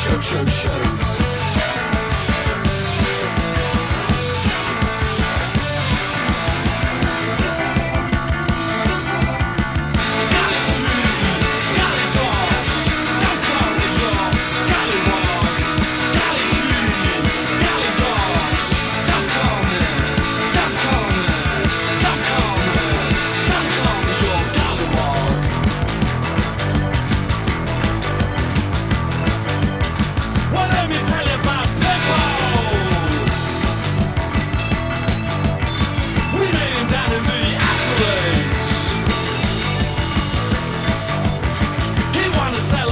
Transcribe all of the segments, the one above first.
show, show, show.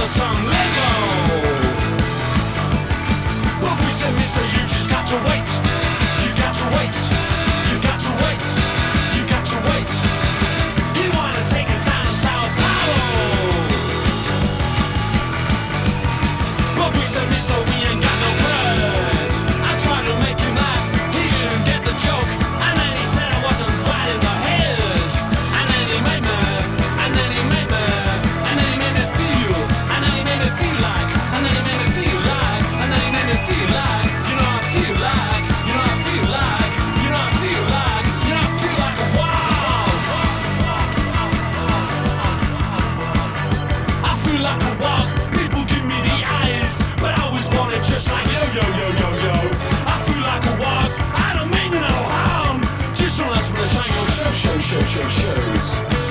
some Lego. But we said, Mister, you just got to wait. You got to wait. You got to wait. You got to wait. He wanna take us down to Sao Paulo? But we said, Mister, we ain't got eyes, but I was it just like yo, yo, yo, yo, yo. I flew like a wog. I don't mean no harm. Just on us with the shine, show, show, show, show, shows.